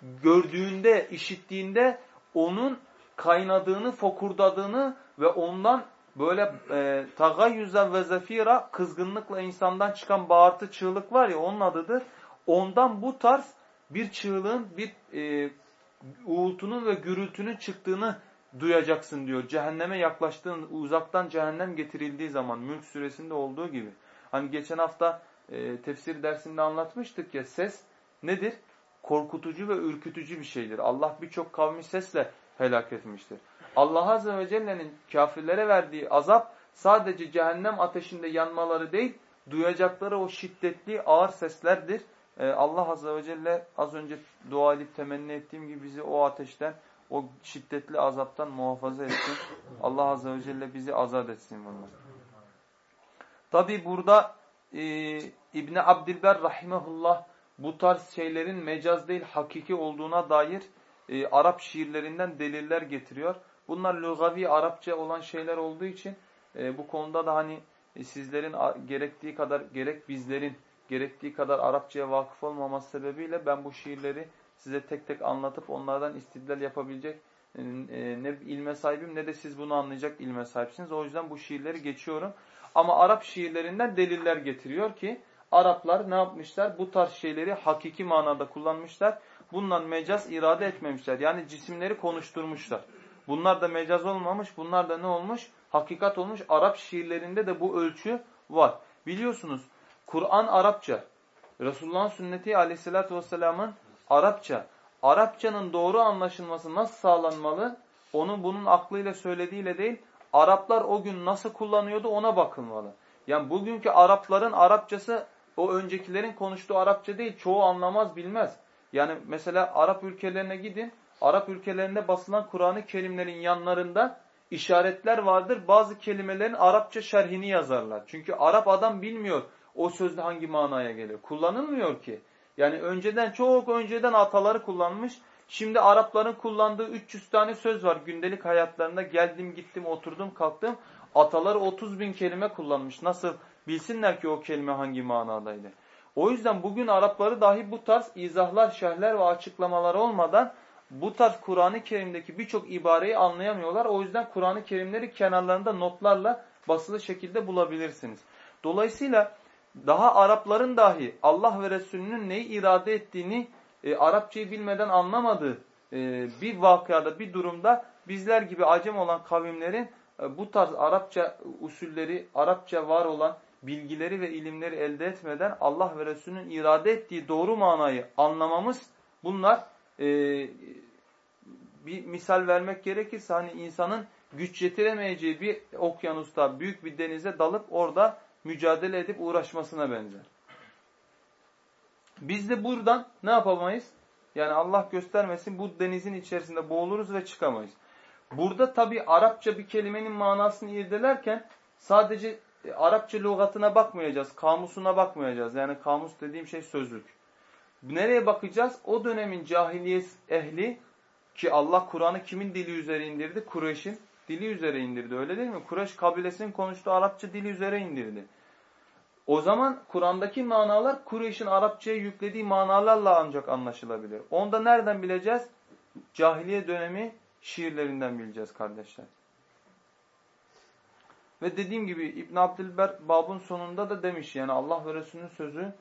gördüğünde, işittiğinde onun kaynadığını, fokurdadığını ve ondan böyle e, tagayyüzen ve zafira kızgınlıkla insandan çıkan bağırtı çığlık var ya onun adıdır. Ondan bu tarz bir çığlığın, bir e, uğultunun ve gürültünün çıktığını duyacaksın diyor. Cehenneme yaklaştığın, uzaktan cehennem getirildiği zaman Mülk suresinde olduğu gibi. Hani geçen hafta e, tefsir dersinde anlatmıştık ya ses nedir? Korkutucu ve ürkütücü bir şeydir. Allah birçok kavmi sesle helak etmiştir. Allah Azze ve Celle'nin kafirlere verdiği azap sadece cehennem ateşinde yanmaları değil, duyacakları o şiddetli ağır seslerdir. Ee, Allah Azze ve Celle az önce dua edip temenni ettiğim gibi bizi o ateşten, o şiddetli azaptan muhafaza etsin. Allah Azze ve Celle bizi azat etsin bunlar. Tabi burada e, İbni Abdilber Rahimahullah bu tarz şeylerin mecaz değil hakiki olduğuna dair e, Arap şiirlerinden deliller getiriyor. Bunlar lugavi Arapça olan şeyler olduğu için e, bu konuda da hani e, sizlerin gerektiği kadar gerek bizlerin gerektiği kadar Arapçaya vakıf olmaması sebebiyle ben bu şiirleri size tek tek anlatıp onlardan istidlal yapabilecek e, e, ne ilme sahibim ne de siz bunu anlayacak ilme sahipsiniz. O yüzden bu şiirleri geçiyorum. Ama Arap şiirlerinden deliller getiriyor ki Araplar ne yapmışlar? Bu tarz şeyleri hakiki manada kullanmışlar. Bundan mecaz irade etmemişler. Yani cisimleri konuşturmuşlar. Bunlar da mecaz olmamış. Bunlar da ne olmuş? Hakikat olmuş. Arap şiirlerinde de bu ölçü var. Biliyorsunuz Kur'an Arapça. Resulullah'ın sünneti aleyhissalatü vesselamın Arapça. Arapçanın doğru anlaşılması nasıl sağlanmalı? Onun bunun aklıyla söylediğiyle değil, Araplar o gün nasıl kullanıyordu ona bakılmalı. Yani bugünkü Arapların Arapçası o öncekilerin konuştuğu Arapça değil. Çoğu anlamaz bilmez. Yani mesela Arap ülkelerine gidin. Arap ülkelerinde basılan Kur'an-ı Kerimlerin yanlarında işaretler vardır. Bazı kelimelerin Arapça şerhini yazarlar. Çünkü Arap adam bilmiyor o sözde hangi manaya geliyor. Kullanılmıyor ki. Yani önceden çok önceden ataları kullanmış. Şimdi Arapların kullandığı 300 tane söz var gündelik hayatlarında. Geldim gittim oturdum kalktım. Ataları 30 bin kelime kullanmış. Nasıl bilsinler ki o kelime hangi manadaydı. O yüzden bugün Arapları dahi bu tarz izahlar, şerhler ve açıklamalar olmadan bu tarz Kur'an-ı Kerim'deki birçok ibareyi anlayamıyorlar. O yüzden Kur'an-ı Kerimleri kenarlarında notlarla basılı şekilde bulabilirsiniz. Dolayısıyla daha Arapların dahi Allah ve Resulünün neyi irade ettiğini e, Arapçayı bilmeden anlamadığı e, bir vakıada, bir durumda bizler gibi acem olan kavimlerin e, bu tarz Arapça usulleri, Arapça var olan bilgileri ve ilimleri elde etmeden Allah ve Resulünün irade ettiği doğru manayı anlamamız bunlar e, bir misal vermek gerekirse hani insanın güç yetiremeyeceği bir okyanusta büyük bir denize dalıp orada mücadele edip uğraşmasına benzer. Biz de buradan ne yapamayız? Yani Allah göstermesin bu denizin içerisinde boğuluruz ve çıkamayız. Burada tabi Arapça bir kelimenin manasını irdelerken sadece e, Arapça lügatına bakmayacağız, kamusuna bakmayacağız. Yani kamus dediğim şey sözlük. Nereye bakacağız? O dönemin cahiliye ehli ki Allah Kur'an'ı kimin dili üzere indirdi? Kureyş'in dili üzere indirdi. Öyle değil mi? Kureyş kabilesinin konuştuğu Arapça dili üzere indirdi. O zaman Kur'an'daki manalar Kureyş'in Arapçaya yüklediği manalarla ancak anlaşılabilir. Onda nereden bileceğiz? Cahiliye dönemi şiirlerinden bileceğiz kardeşler. Ve dediğim gibi İbn Abdülber babun sonunda da demiş yani Allah ve Resulünün sözü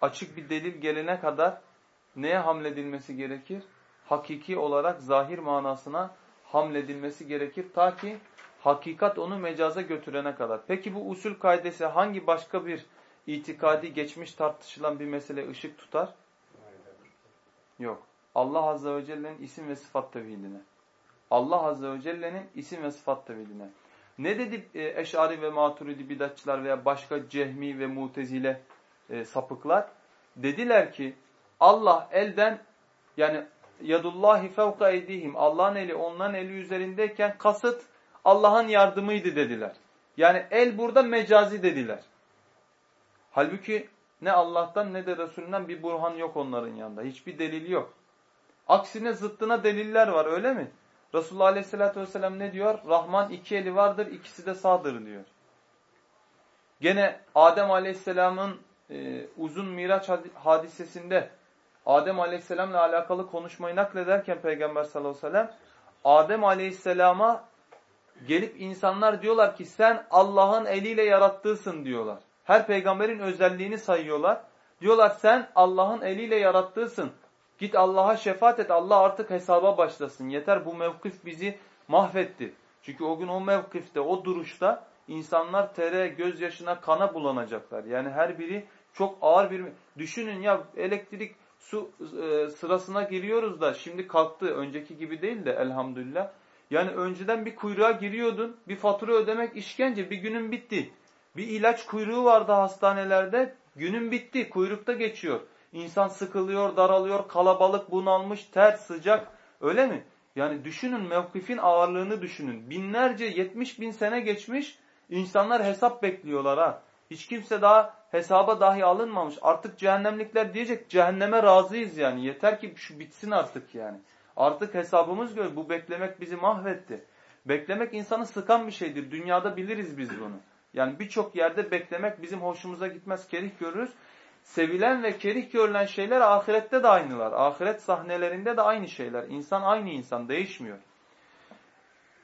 açık bir delil gelene kadar neye hamledilmesi gerekir? Hakiki olarak zahir manasına hamledilmesi gerekir ta ki hakikat onu mecaza götürene kadar. Peki bu usul kaidesi hangi başka bir itikadi geçmiş tartışılan bir mesele ışık tutar? Yok. Allah Azze ve Celle'nin isim ve sıfat tevhidine. Allah Azze ve Celle'nin isim ve sıfat tevhidine. Ne dedi e, Eş'ari ve Maturidi bidatçılar veya başka cehmi ve mutezile e, sapıklar? Dediler ki Allah elden yani yadullahi fevka edihim Allah'ın eli onların eli üzerindeyken kasıt Allah'ın yardımıydı dediler. Yani el burada mecazi dediler. Halbuki ne Allah'tan ne de Resulünden bir burhan yok onların yanında. Hiçbir delil yok. Aksine zıttına deliller var öyle mi? Resulullah Aleyhisselatü Vesselam ne diyor? Rahman iki eli vardır, ikisi de sağdır diyor. Gene Adem Aleyhisselam'ın e, uzun miraç hadisesinde Adem Aleyhisselam'la alakalı konuşmayı naklederken Peygamber sallallahu aleyhi ve sellem Adem Aleyhisselam'a gelip insanlar diyorlar ki sen Allah'ın eliyle yarattığısın diyorlar. Her peygamberin özelliğini sayıyorlar. Diyorlar sen Allah'ın eliyle yarattığısın. Git Allah'a şefaat et. Allah artık hesaba başlasın. Yeter bu mevkif bizi mahvetti. Çünkü o gün o mevkifte, o duruşta insanlar tere, gözyaşına, kana bulanacaklar. Yani her biri çok ağır bir... Düşünün ya elektrik su e, sırasına giriyoruz da şimdi kalktı. Önceki gibi değil de elhamdülillah. Yani önceden bir kuyruğa giriyordun. Bir fatura ödemek işkence. Bir günün bitti. Bir ilaç kuyruğu vardı hastanelerde. Günün bitti. Kuyrukta geçiyor. İnsan sıkılıyor, daralıyor, kalabalık, bunalmış, ters, sıcak. Öyle mi? Yani düşünün mevkifin ağırlığını düşünün. Binlerce, yetmiş bin sene geçmiş. insanlar hesap bekliyorlar ha. Hiç kimse daha hesaba dahi alınmamış. Artık cehennemlikler diyecek cehenneme razıyız yani. Yeter ki şu bitsin artık yani. Artık hesabımız gör. Bu beklemek bizi mahvetti. Beklemek insanı sıkan bir şeydir. Dünyada biliriz biz bunu. Yani birçok yerde beklemek bizim hoşumuza gitmez, kerih görürüz. Sevilen ve kerih görülen şeyler ahirette de aynılar. Ahiret sahnelerinde de aynı şeyler. İnsan aynı insan, değişmiyor.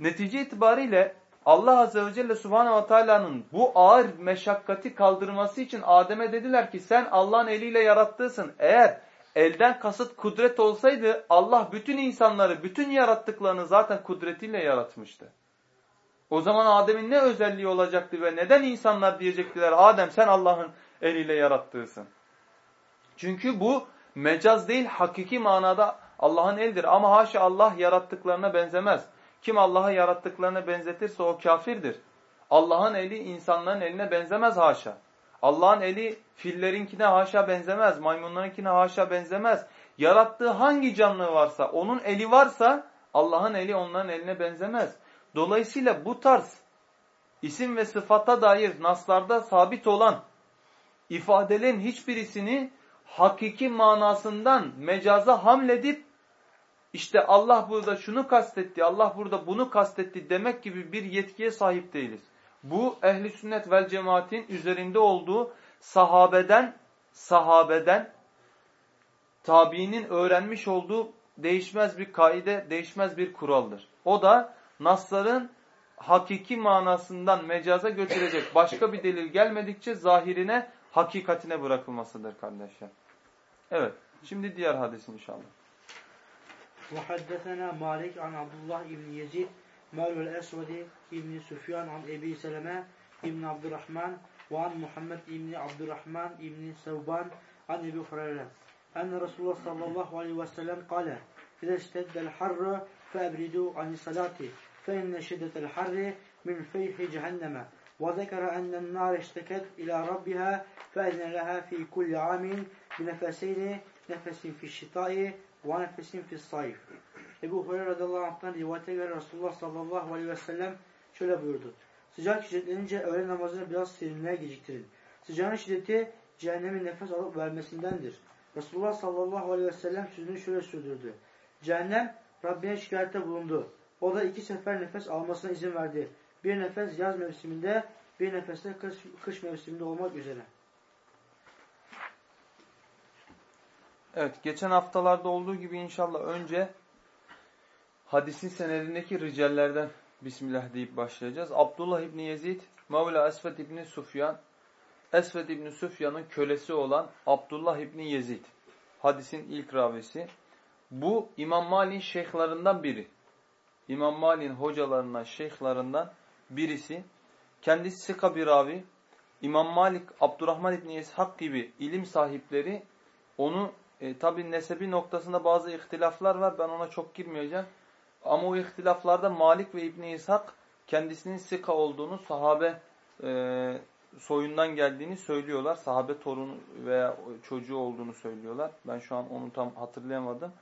Netice itibariyle Allah Azze ve Celle Subhanahu ve Teala'nın bu ağır meşakkati kaldırması için Adem'e dediler ki sen Allah'ın eliyle yarattığısın. Eğer elden kasıt kudret olsaydı Allah bütün insanları, bütün yarattıklarını zaten kudretiyle yaratmıştı. O zaman Adem'in ne özelliği olacaktı ve neden insanlar diyecektiler Adem sen Allah'ın eliyle yarattığısın. Çünkü bu mecaz değil hakiki manada Allah'ın eldir. Ama haşa Allah yarattıklarına benzemez. Kim Allah'a yarattıklarına benzetirse o kafirdir. Allah'ın eli insanların eline benzemez haşa. Allah'ın eli fillerinkine haşa benzemez, maymunlarınkine haşa benzemez. Yarattığı hangi canlı varsa, onun eli varsa Allah'ın eli onların eline benzemez. Dolayısıyla bu tarz isim ve sıfata dair naslarda sabit olan ifadelerin hiçbirisini hakiki manasından mecaza hamledip işte Allah burada şunu kastetti, Allah burada bunu kastetti demek gibi bir yetkiye sahip değiliz. Bu ehli sünnet vel cemaatin üzerinde olduğu sahabeden, sahabeden, tabiinin öğrenmiş olduğu değişmez bir kaide, değişmez bir kuraldır. O da nasların hakiki manasından mecaza götürecek başka bir delil gelmedikçe zahirine, hakikatine bırakılmasıdır kardeşler. Evet, şimdi diğer hadis inşallah. وحدثنا مالك عن عبد الله بن يزيد مولى الأسود بن سفيان عن أبي سلمة بن عبد الرحمن وعن محمد بن عبد الرحمن بن ثوبان عن أبي هريرة. أن رسول الله صلى الله عليه وسلم قال إذا اشتد الحر فأبردوا عن الصلاة فإن شدة الحر من فيح جهنم. وذكر أن النار اشتكت إلى ربها فأذن لها في كل عام binefeseyni nefesin fi şitai ve nefesin fi sayf. Ebu Hureyre radıyallahu anh'tan rivayete göre Resulullah sallallahu aleyhi ve sellem şöyle buyurdu. Sıcak şiddetlenince öğle namazını biraz serinliğe geciktirin. Sıcağın şiddeti cehennemin nefes alıp vermesindendir. Resulullah sallallahu aleyhi ve sellem sözünü şöyle sürdürdü. Cehennem Rabbine şikayette bulundu. O da iki sefer nefes almasına izin verdi. Bir nefes yaz mevsiminde, bir nefes de kış, kış mevsiminde olmak üzere. Evet, geçen haftalarda olduğu gibi inşallah önce hadisin senedindeki ricallerden Bismillah deyip başlayacağız. Abdullah İbni Yezid, Mevla Esved İbni Sufyan, Esved İbni Sufyan'ın kölesi olan Abdullah İbni Yezid. Hadisin ilk ravisi. Bu İmam Malik'in şeyhlerinden biri. İmam Malik'in hocalarından, şeyhlerinden birisi. Kendisi sıka bir ravi. İmam Malik, Abdurrahman İbni İshak gibi ilim sahipleri onu e, tabi nesebi noktasında bazı ihtilaflar var. Ben ona çok girmeyeceğim. Ama o ihtilaflarda Malik ve İbni İshak kendisinin sika olduğunu, sahabe e, soyundan geldiğini söylüyorlar. Sahabe torunu veya çocuğu olduğunu söylüyorlar. Ben şu an onu tam hatırlayamadım.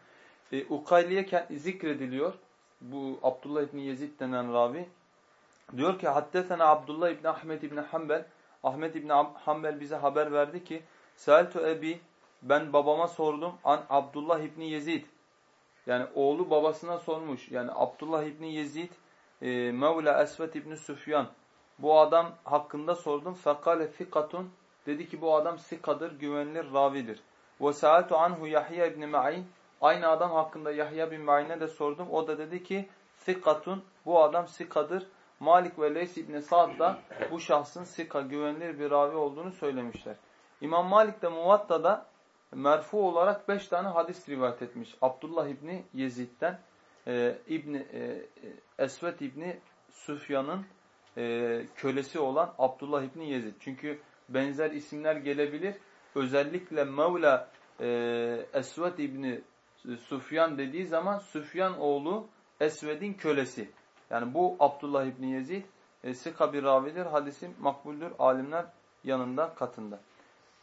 E, Ukayli'ye zikrediliyor. Bu Abdullah İbni Yezid denen ravi. Diyor ki haddetena Abdullah İbni Ahmet İbni Hanbel. Ahmet İbni Hanbel bize haber verdi ki Seltu Ebi ben babama sordum an Abdullah İbni Yezid. Yani oğlu babasına sormuş. Yani Abdullah İbni Yezid e, Mevla Esvet İbni Süfyan. Bu adam hakkında sordum. Fekale fikatun. Dedi ki bu adam sikadır, güvenilir, ravidir. Ve sa'atu anhu Yahya İbni Ma'in. Aynı adam hakkında Yahya bin Ma'in'e de sordum. O da dedi ki sikatun. Bu adam sikadır. Malik ve Leys İbni Sa'd da bu şahsın sika, güvenilir bir ravi olduğunu söylemişler. İmam Malik de Muvatta'da merfu olarak beş tane hadis rivayet etmiş. Abdullah İbni Yezid'den e, İbni e, Esvet İbni Süfyan'ın e, kölesi olan Abdullah İbni Yezid. Çünkü benzer isimler gelebilir. Özellikle Mevla e, Esvet İbni Süfyan dediği zaman Süfyan oğlu Esved'in kölesi. Yani bu Abdullah İbni Yezid e, sıka bir ravidir. Hadisi makbuldür alimler yanında katında.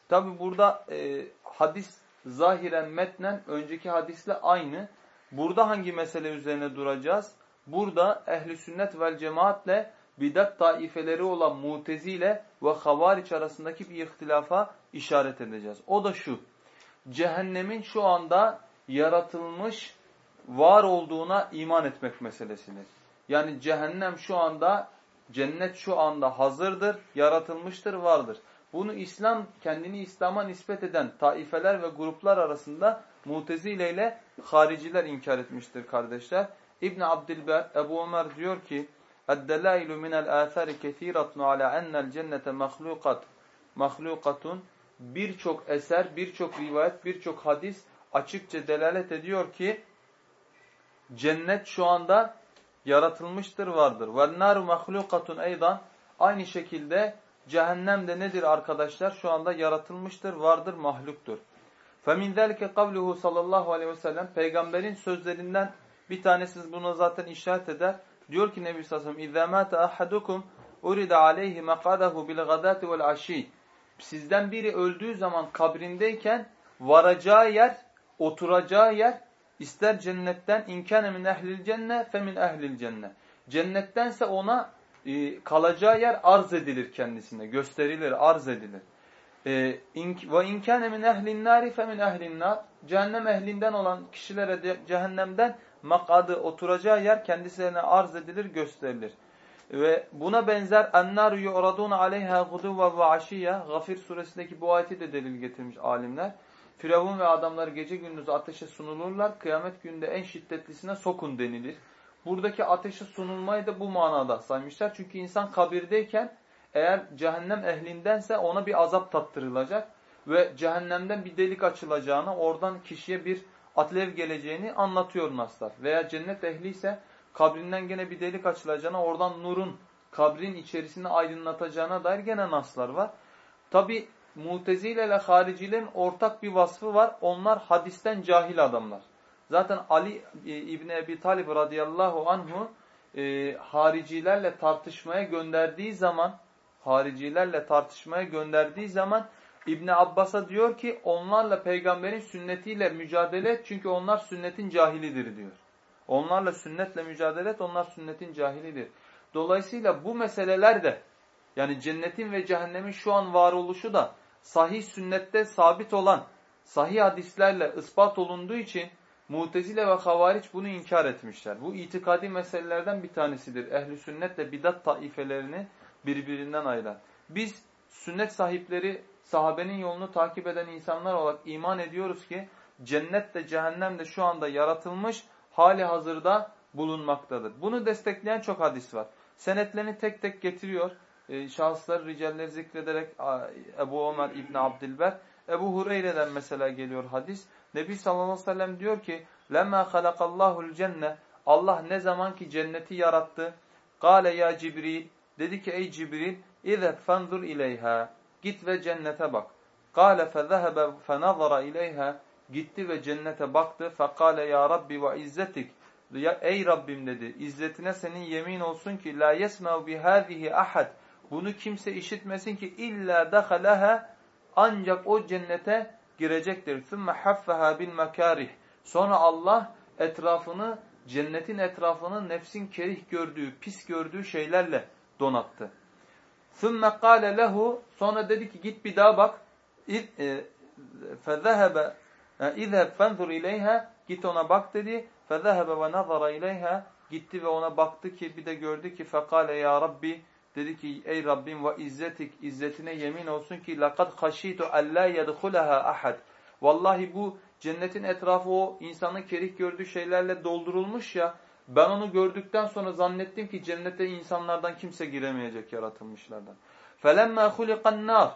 Tabi burada e, hadis zahiren metnen önceki hadisle aynı. Burada hangi mesele üzerine duracağız? Burada ehli sünnet vel cemaatle bidat taifeleri olan mutezile ve havariç arasındaki bir ihtilafa işaret edeceğiz. O da şu. Cehennemin şu anda yaratılmış, var olduğuna iman etmek meselesidir. Yani cehennem şu anda, cennet şu anda hazırdır, yaratılmıştır, vardır. Bunu İslam kendini İslam'a nispet eden taifeler ve gruplar arasında Mutezile ile hariciler inkar etmiştir kardeşler. İbn Abdilber Ebu Ömer diyor ki: "Ed-delailu min el-athari kesiratun ala enel cennete mahlukat mahlukatun." Birçok eser, birçok rivayet, birçok hadis açıkça delalet ediyor ki cennet şu anda yaratılmıştır, vardır. "Ven nar mahlukatun eydan." Aynı şekilde cehennem de nedir arkadaşlar? Şu anda yaratılmıştır, vardır, mahluktur. فَمِنْ ذَلْكَ قَوْلُهُ sallallahu aleyhi ve sellem Peygamberin sözlerinden bir tanesi buna zaten işaret eder. Diyor ki Nebi sallallahu aleyhi ve sellem اِذَا مَاتَ أَحَدُكُمْ اُرِدَ عَلَيْهِ مَقَادَهُ بِالْغَدَاتِ وَالْعَشِيِّ Sizden biri öldüğü zaman kabrindeyken varacağı yer, oturacağı yer ister cennetten inkâne min ehlil cenne fe min ehlil cenne. Cennettense ona e, kalacağı yer arz edilir kendisine, gösterilir, arz edilir. E, ve inkâne min ehlin nâri fe min ehlin. Cehennem ehlinden olan kişilere de cehennemden makadı oturacağı yer kendisine arz edilir, gösterilir. Ve buna benzer ennar yu'radun aleyha guduva ve aşiyya Gafir suresindeki bu ayeti de delil getirmiş alimler. Firavun ve adamları gece gündüz ateşe sunulurlar. Kıyamet günde en şiddetlisine sokun denilir. Buradaki ateşe sunulmayı da bu manada saymışlar. Çünkü insan kabirdeyken eğer cehennem ehlindense ona bir azap tattırılacak. Ve cehennemden bir delik açılacağını, oradan kişiye bir atlev geleceğini anlatıyor naslar. Veya cennet ehli ise kabrinden gene bir delik açılacağına, oradan nurun kabrin içerisinde aydınlatacağına dair gene naslar var. Tabi Mutezile ile haricilerin ortak bir vasfı var. Onlar hadisten cahil adamlar. Zaten Ali e, İbni Ebi Talib radıyallahu anhu e, haricilerle tartışmaya gönderdiği zaman haricilerle tartışmaya gönderdiği zaman İbni Abbas'a diyor ki onlarla peygamberin sünnetiyle mücadele et çünkü onlar sünnetin cahilidir diyor. Onlarla sünnetle mücadele et onlar sünnetin cahilidir. Dolayısıyla bu meseleler de yani cennetin ve cehennemin şu an varoluşu da sahih sünnette sabit olan sahih hadislerle ispat olunduğu için Mutezile ve Havariç bunu inkar etmişler. Bu itikadi meselelerden bir tanesidir. Ehli sünnetle bidat taifelerini birbirinden ayıran. Biz sünnet sahipleri sahabenin yolunu takip eden insanlar olarak iman ediyoruz ki cennet de cehennem de şu anda yaratılmış hali hazırda bulunmaktadır. Bunu destekleyen çok hadis var. Senetlerini tek tek getiriyor. E, şahısları, ricalleri zikrederek Ebu Ömer İbni Abdilber. Ebu Hureyre'den mesela geliyor hadis. Nebi sallallahu aleyhi ve sellem diyor ki لَمَّا خَلَقَ اللّٰهُ الْجَنَّةِ Allah ne zaman ki cenneti yarattı. Kale ya Cibril. Dedi ki ey Cibril اِذَبْ فَنْظُرْ اِلَيْهَا Git ve cennete bak. Kale فَذَهَبَ فَنَظَرَ اِلَيْهَا Gitti ve cennete baktı. Fekale ya Rabbi ve izzetik. Ya, ey Rabbim dedi. İzzetine senin yemin olsun ki la yesmev bihâzihi ahad. Bunu kimse işitmesin ki illa dehaleha ancak o cennete girecektir. ثُمَّ حَفَّهَا بِالْمَكَارِهِ Sonra Allah etrafını, cennetin etrafını nefsin kerih gördüğü, pis gördüğü şeylerle donattı. ثُمَّ قَالَ lehu Sonra dedi ki git bir daha bak. فَذَهَبَ اِذْهَبْ فَنْظُرْ اِلَيْهَا Git ona bak dedi. فَذَهَبَ وَنَظَرَ اِلَيْهَا Gitti ve ona baktı ki bir de gördü ki فَقَالَ ya Rabbi Dedi ki ey Rabbim ve izzetik izzetine yemin olsun ki لَقَدْ خَشِيتُ أَلَّا يَدْخُلَهَا ahad. Vallahi bu cennetin etrafı o insanın kerih gördüğü şeylerle doldurulmuş ya. Ben onu gördükten sonra zannettim ki cennete insanlardan kimse giremeyecek yaratılmışlardan. فَلَمَّا خُلِقَ النَّارِ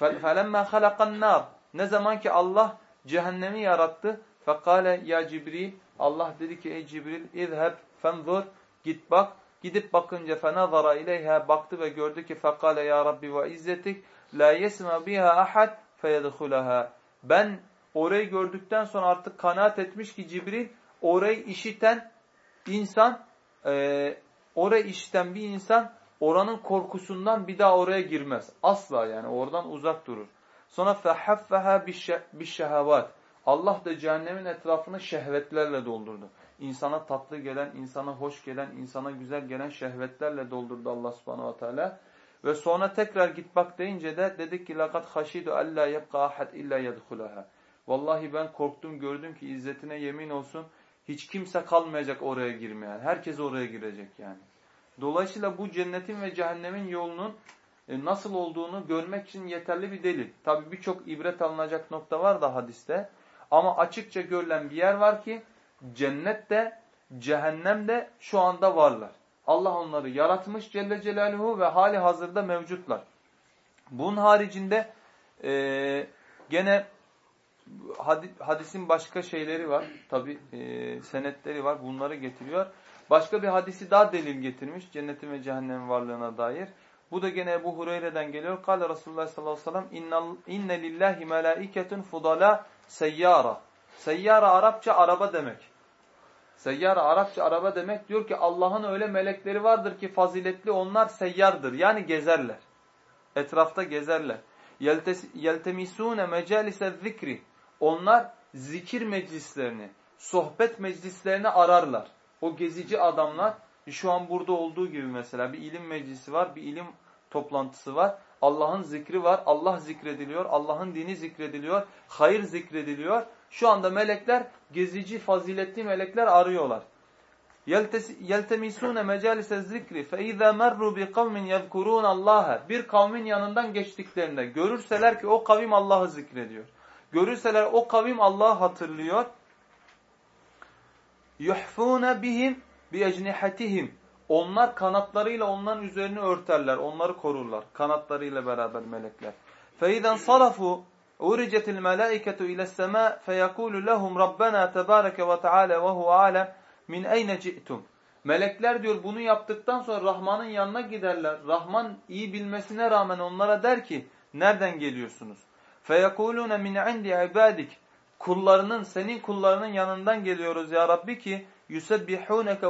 فَلَمَّا خَلَقَ النَّارِ Ne zaman ki Allah cehennemi yarattı. فَقَالَ ya Cibril Allah dedi ki ey Cibril اِذْهَبْ فَنْظُرْ Git bak Gidip bakınca fenazara ileyha baktı ve gördü ki fekale ya Rabbi ve izzetik la yesma biha ahad feyedhulaha. Ben orayı gördükten sonra artık kanaat etmiş ki Cibril orayı işiten insan e, orayı işiten bir insan oranın korkusundan bir daha oraya girmez. Asla yani oradan uzak durur. Sonra fehaffeha bişşehavat. Allah da cehennemin etrafını şehvetlerle doldurdu insana tatlı gelen, insana hoş gelen, insana güzel gelen şehvetlerle doldurdu Allah subhanahu wa ta'ala. Ve sonra tekrar git bak deyince de dedik ki لَقَدْ خَشِيدُ أَلَّا يَبْقَى أَحَدْ اِلَّا يَدْخُلَهَا Vallahi ben korktum gördüm ki izzetine yemin olsun hiç kimse kalmayacak oraya girmeyen. Herkes oraya girecek yani. Dolayısıyla bu cennetin ve cehennemin yolunun e, nasıl olduğunu görmek için yeterli bir delil. Tabi birçok ibret alınacak nokta var da hadiste. Ama açıkça görülen bir yer var ki cennet de cehennem de şu anda varlar. Allah onları yaratmış Celle Celaluhu ve hali hazırda mevcutlar. Bunun haricinde e, gene hadisin başka şeyleri var. Tabi e, senetleri var. Bunları getiriyor. Başka bir hadisi daha delil getirmiş. Cennetin ve cehennemin varlığına dair. Bu da gene Ebu Hureyre'den geliyor. Kale Resulullah sallallahu aleyhi ve sellem inne lillahi melaiketun fudala seyyara. Seyyara Arapça araba demek. Seyyara Arapça araba demek diyor ki Allah'ın öyle melekleri vardır ki faziletli onlar seyyardır. Yani gezerler. Etrafta gezerler. Yeltemisune mecalise zikri. Onlar zikir meclislerini, sohbet meclislerini ararlar. O gezici adamlar şu an burada olduğu gibi mesela bir ilim meclisi var, bir ilim toplantısı var. Allah'ın zikri var, Allah zikrediliyor, Allah'ın dini zikrediliyor, hayır zikrediliyor. Şu anda melekler gezici faziletli melekler arıyorlar. Yeltemisune mecalise zikri fe iza merru bi kavmin yezkurun Allah'a. Bir kavmin yanından geçtiklerinde görürseler ki o kavim Allah'ı zikrediyor. Görürseler o kavim Allah'ı hatırlıyor. Yuhfune bihim bi ecnihatihim. Onlar kanatlarıyla onların üzerini örterler, onları korurlar. Kanatlarıyla beraber melekler. Fe sarafu اُرِجَتِ الْمَلَائِكَةُ اِلَى السَّمَاءِ فَيَقُولُ لَهُمْ رَبَّنَا تَبَارَكَ وَتَعَالَى وَهُوَ عَالَمْ min eyne ci'tum. Melekler diyor bunu yaptıktan sonra Rahman'ın yanına giderler. Rahman iyi bilmesine rağmen onlara der ki nereden geliyorsunuz? فَيَقُولُونَ min indi ibadik. Kullarının, senin kullarının yanından geliyoruz ya Rabbi ki يُسَبِّحُونَكَ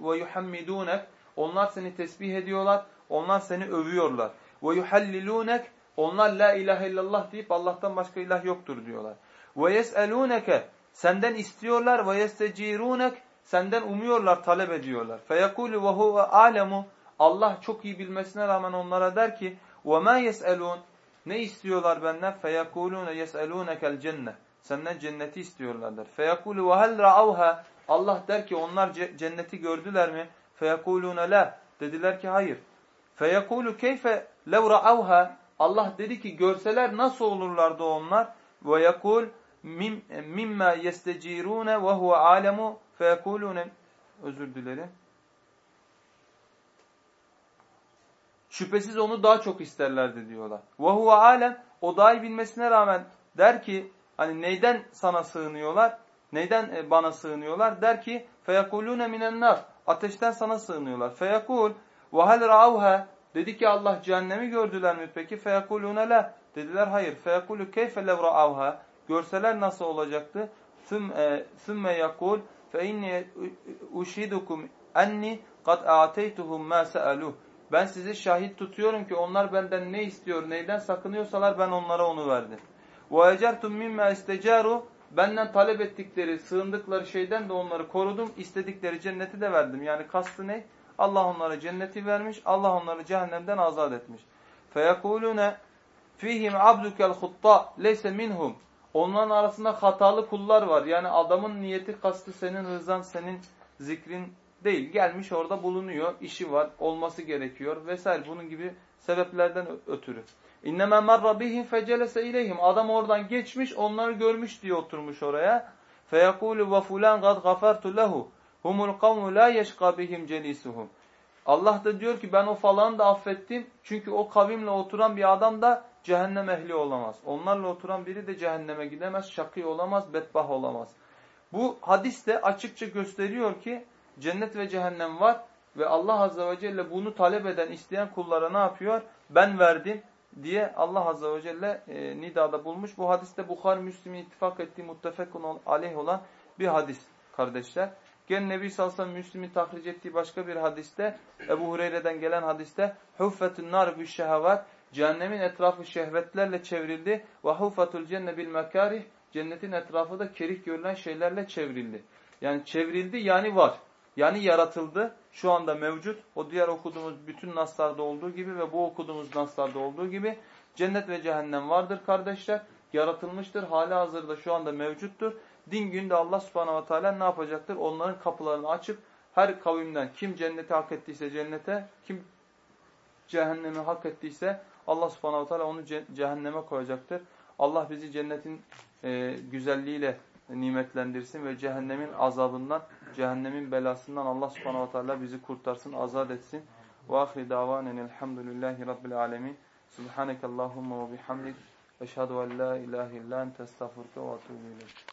وَيُحَمِّدُونَكَ Onlar seni tesbih ediyorlar, onlar seni övüyorlar. وَيُحَلِّلُونَكَ onlar la ilahe illallah deyip Allah'tan başka ilah yoktur diyorlar. Ve yeseluneke senden istiyorlar ve yestecirunek senden umuyorlar, talep ediyorlar. Feyekulu ve huve alemu Allah çok iyi bilmesine rağmen onlara der ki ve ma yeselun ne istiyorlar benden? Feyekulune yeselunekel cennet. Senden cenneti istiyorlar der. Feyekulu ve hel ra'avha Allah der ki onlar cenneti gördüler mi? Feyekulune la dediler ki hayır. Feyekulu keyfe lev ra'avha Allah dedi ki görseler nasıl olurlardı onlar? Ve yakul mimma yestecirune ve huve alemu feyekulune özür dilerim. Şüphesiz onu daha çok isterlerdi diyorlar. Ve huve alem o dahi bilmesine rağmen der ki hani neyden sana sığınıyorlar? Neyden e, bana sığınıyorlar? Der ki feyekulune minennar ateşten sana sığınıyorlar. Feyekul ve hel Dedi ki Allah cehennemi gördüler mi peki? فَيَقُولُونَ لَا Dediler hayır. فَيَقُولُ كَيْفَ لَوْ رَعَوْهَا Görseler nasıl olacaktı? ثُمَّ يَقُولُ فَاِنِّي اُشْهِدُكُمْ اَنِّي قَدْ اَعْتَيْتُهُمْ مَا سَأَلُوهُ ben sizi şahit tutuyorum ki onlar benden ne istiyor, neyden sakınıyorsalar ben onlara onu verdim. وَاَجَرْتُمْ مِمَّا اِسْتَجَارُوا Benden talep ettikleri, sığındıkları şeyden de onları korudum. istedikleri cenneti de verdim. Yani kastı ne? Allah onlara cenneti vermiş. Allah onları cehennemden azat etmiş. Feyekulune fihim abdukel hutta leyse minhum. Onların arasında hatalı kullar var. Yani adamın niyeti kastı senin rızan, senin zikrin değil. Gelmiş orada bulunuyor, işi var, olması gerekiyor vesaire. Bunun gibi sebeplerden ötürü. İnneme marra bihim fecelese ileyhim. Adam oradan geçmiş, onları görmüş diye oturmuş oraya. Feyekulu ve fulan gad gafertu lehu. Humul kavmu la yeşkâ bihim celisuhum. Allah da diyor ki ben o falanı da affettim. Çünkü o kavimle oturan bir adam da cehennem ehli olamaz. Onlarla oturan biri de cehenneme gidemez, şakî olamaz, bedbah olamaz. Bu hadis de açıkça gösteriyor ki cennet ve cehennem var ve Allah Azze ve Celle bunu talep eden, isteyen kullara ne yapıyor? Ben verdim diye Allah Azze ve Celle e, nidada bulmuş. Bu hadiste Bukhari Müslim'in ittifak ettiği muttefekun aleyh olan bir hadis kardeşler. Gene Nebi sallallahu aleyhi ve sellem tahric ettiği başka bir hadiste Ebu Hureyre'den gelen hadiste huffetun nar bi şehavat cehennemin etrafı şehvetlerle çevrildi ve huffatul cenne bil mekarih cennetin etrafı da kerih görülen şeylerle çevrildi. Yani çevrildi yani var. Yani yaratıldı. Şu anda mevcut. O diğer okuduğumuz bütün naslarda olduğu gibi ve bu okuduğumuz naslarda olduğu gibi cennet ve cehennem vardır kardeşler. Yaratılmıştır. Hali hazırda şu anda mevcuttur. Din günde Allah subhanahu ve teala ne yapacaktır? Onların kapılarını açıp her kavimden kim cenneti hak ettiyse cennete, kim cehennemi hak ettiyse Allah subhanahu teala onu cehenneme koyacaktır. Allah bizi cennetin e, güzelliğiyle nimetlendirsin ve cehennemin azabından, cehennemin belasından Allah subhanahu wa ta'ala bizi kurtarsın, azat etsin. Ve ahri davanen elhamdülillahi rabbil alemin. Subhaneke Allahumma ve bihamdik. Eşhedü en la ilahe illa ente estağfurke ve etûbü